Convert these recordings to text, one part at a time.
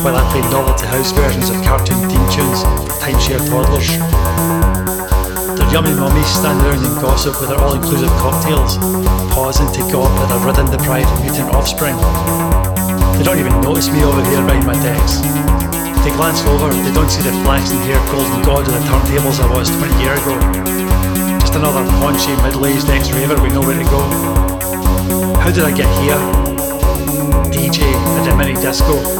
while I play novelty house versions of cartoon theme tunes for timeshare toddlers. Their yummy mummies stand around and gossip with their all-inclusive cocktails, pausing to gawp at their rhythm-deprived mutant offspring. They don't even notice me over here behind my decks. They glance over, they don't see the flaxen haired golden god of the turntables I was 20 years ago. Just another paunchy, middle-aged ex-raver we know where to go. How did I get here? DJ at a mini disco.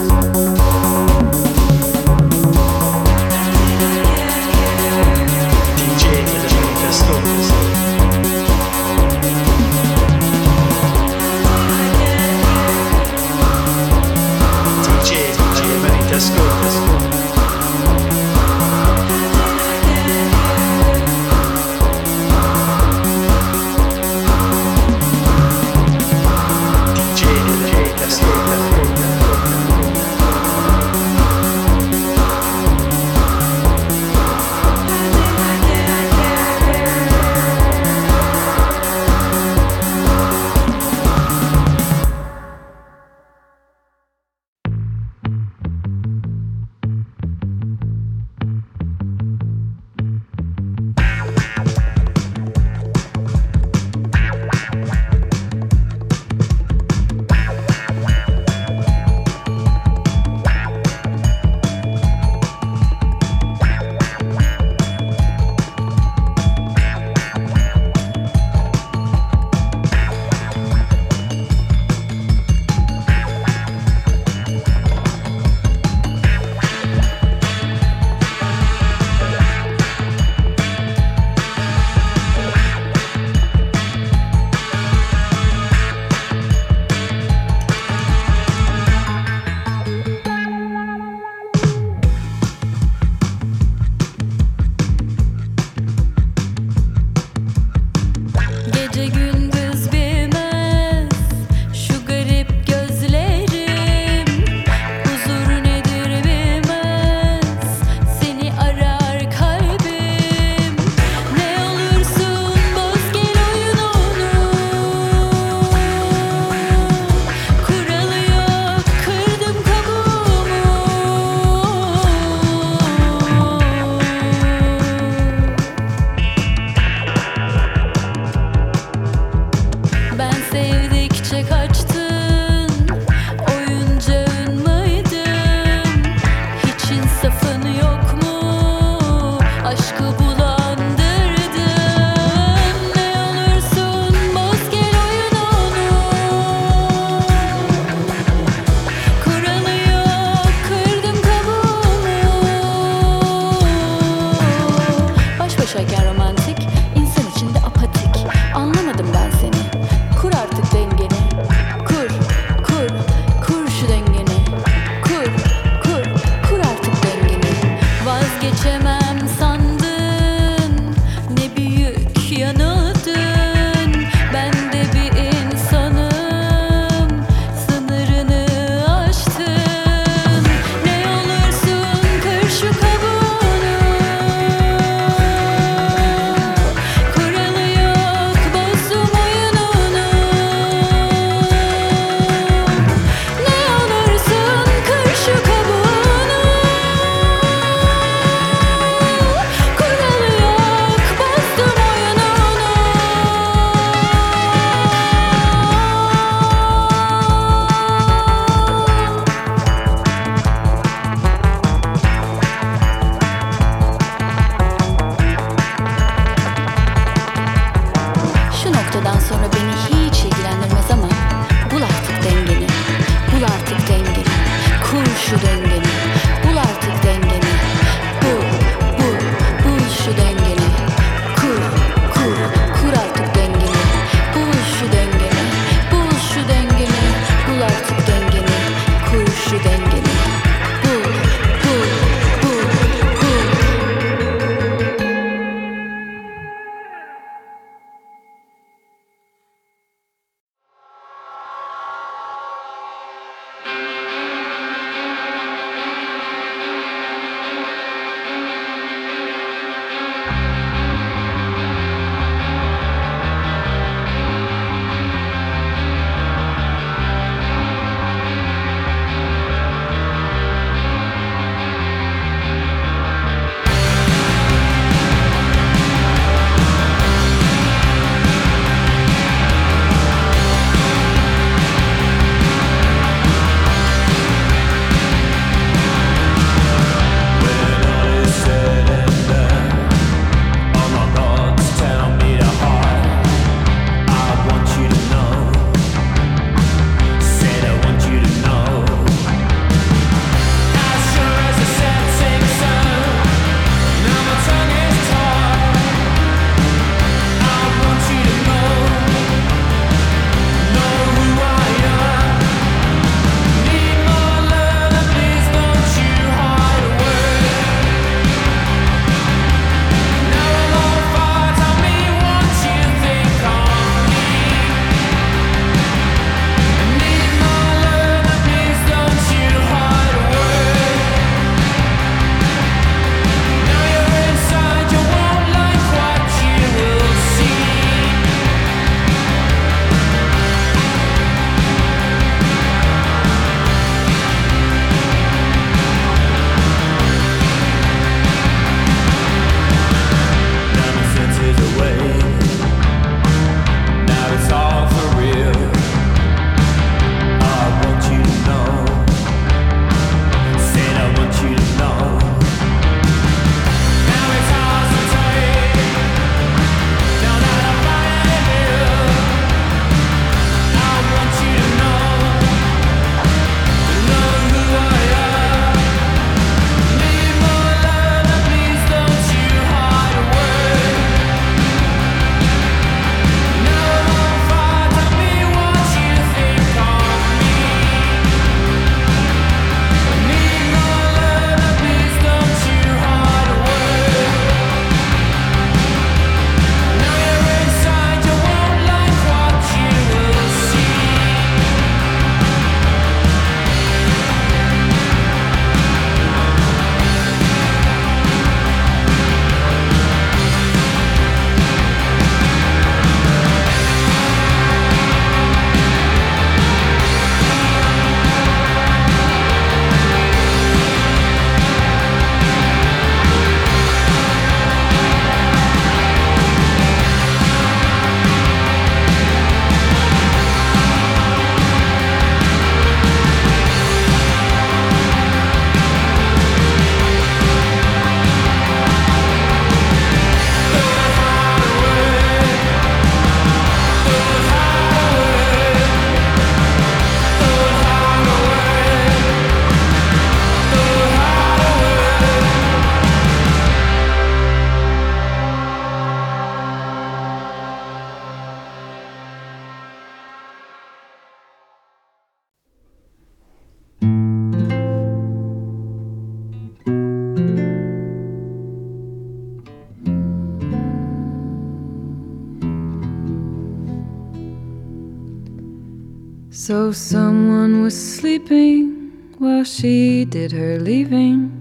So someone was sleeping while she did her leaving.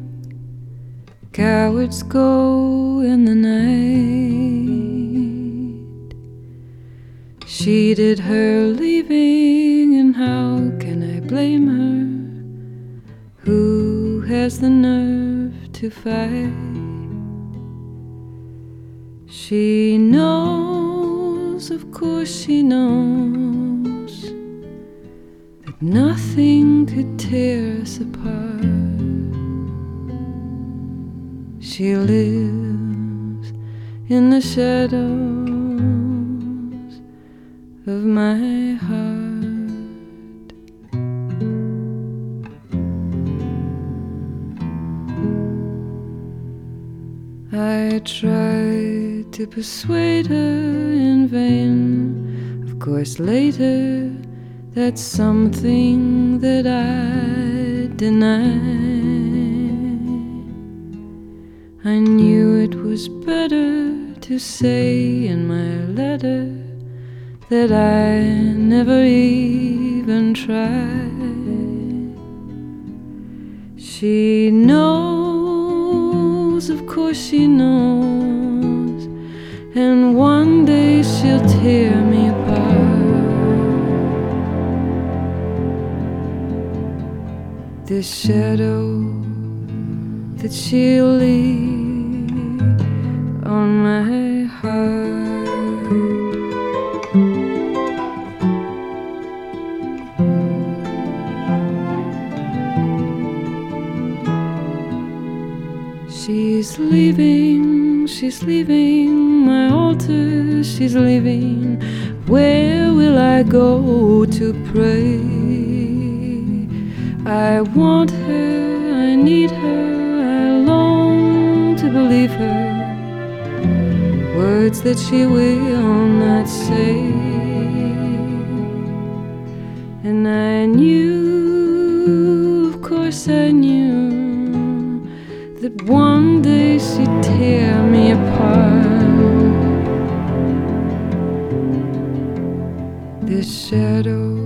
Cowards go in the night. She did her leaving, and how can I blame her? Who has the nerve to fight? She knows, of course, she knows nothing could tear us apart. She lives in the shadows of my heart. I tried to persuade her in vain. Of course, later, that's something that I denied. I knew it was better to say in my letter that I never even tried. She knows, of course, she knows, and one day she'll tear me apart. This shadow that she leaves on my heart. She's leaving, she's leaving my altar, she's leaving. Where will I go to pray? I want her, I need her, I long to believe her. Words that she will not say. And I knew, of course, I knew that one day she'd tear me apart. This shadow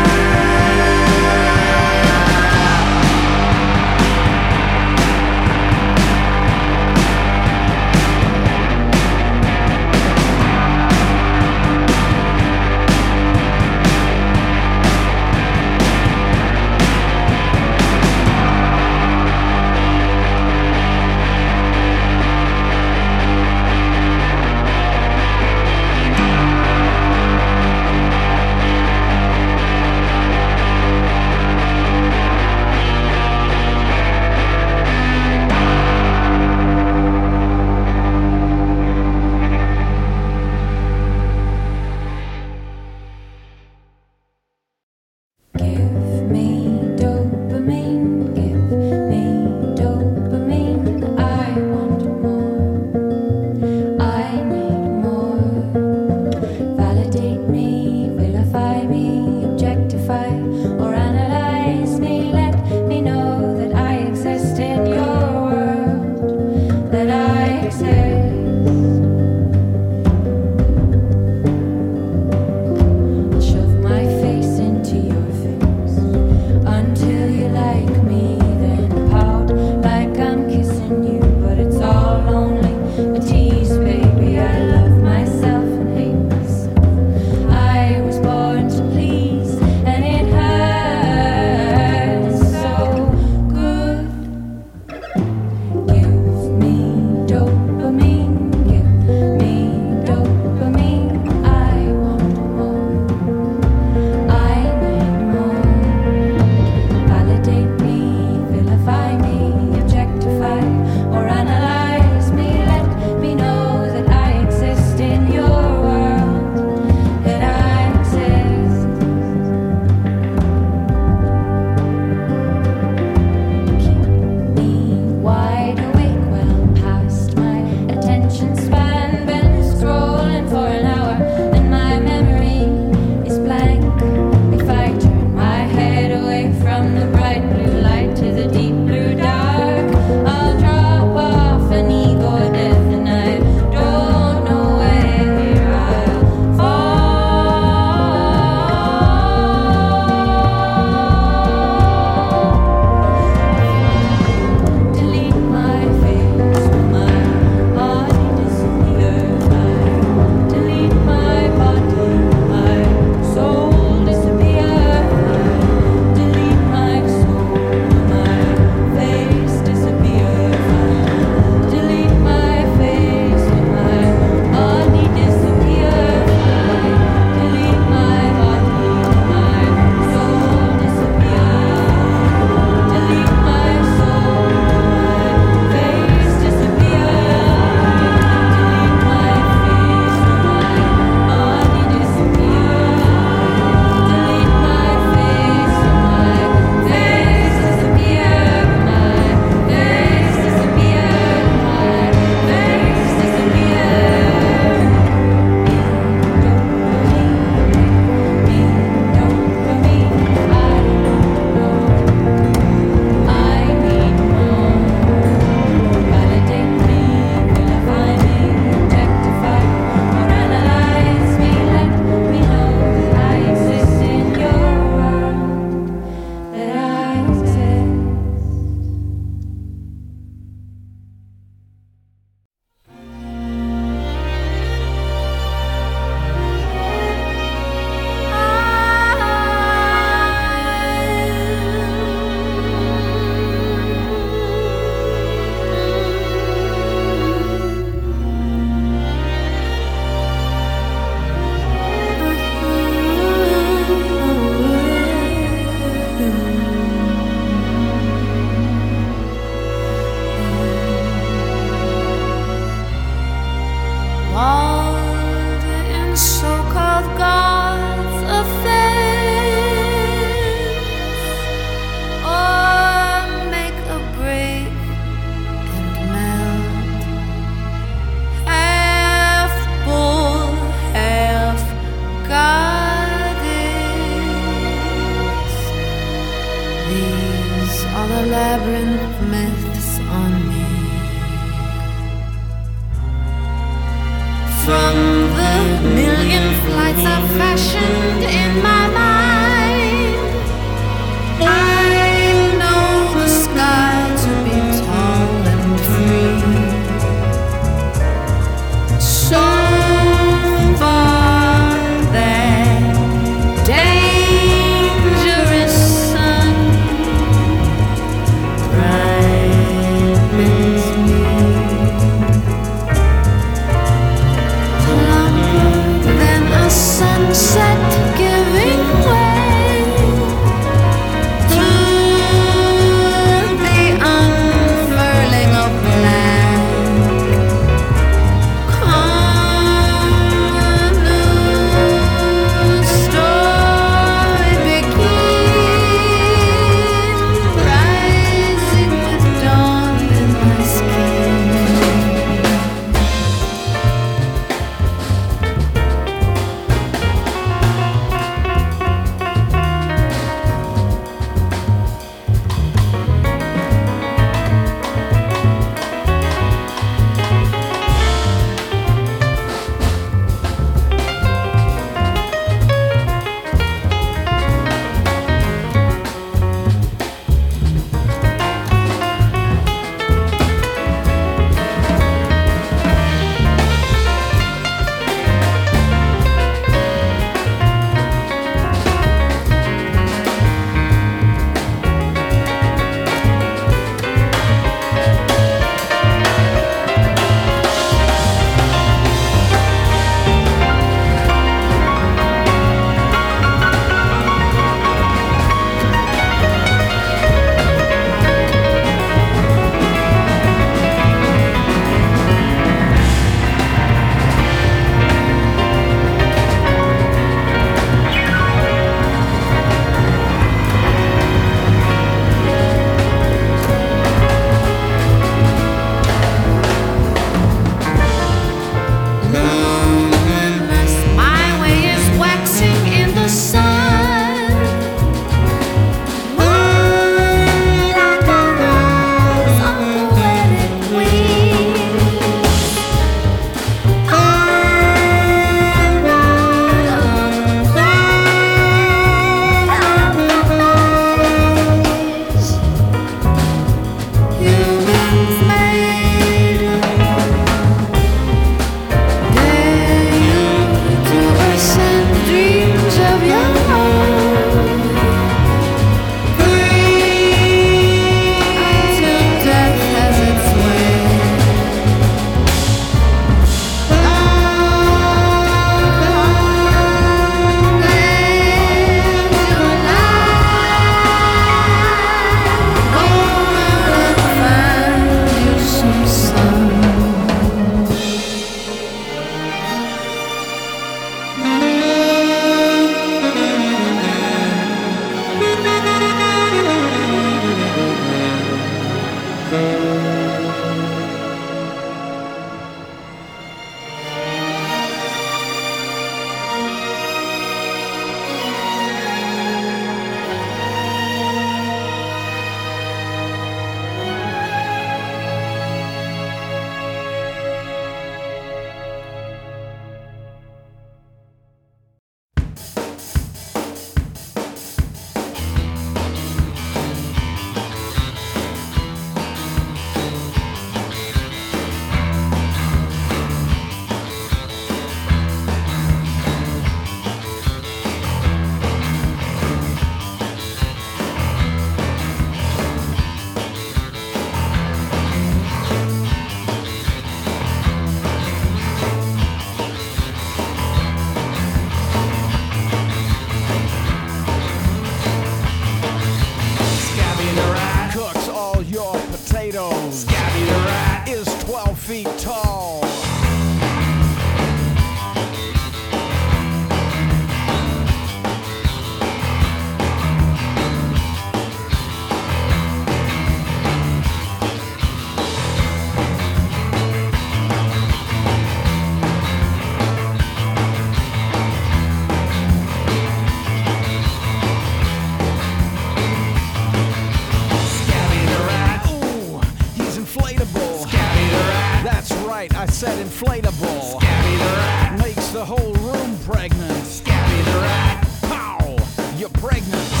you're pregnant.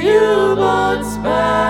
If you but